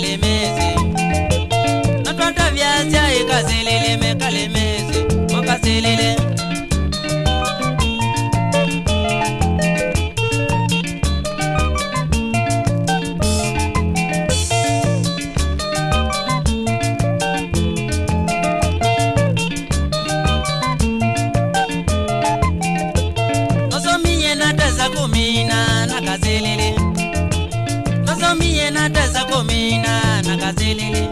alimezi natwata vyasyai kasili ntomi yena tezekumina nakazilili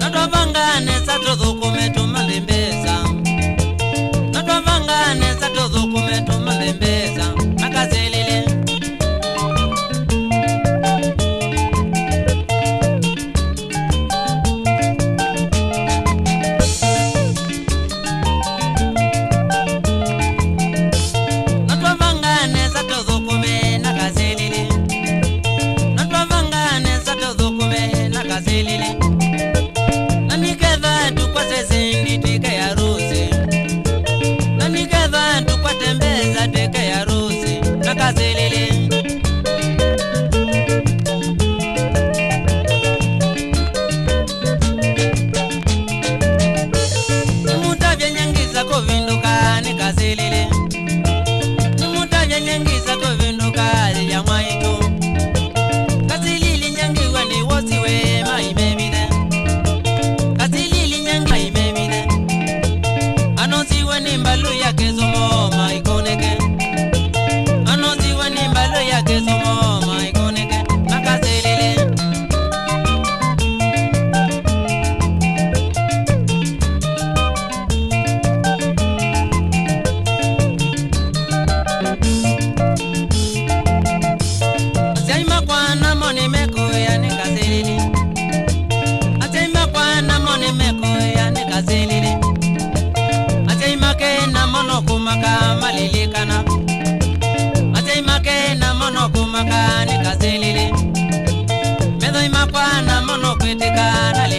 notovanga nesatozokumetumalimbi makanikazelile medhoimakwana monokwitikana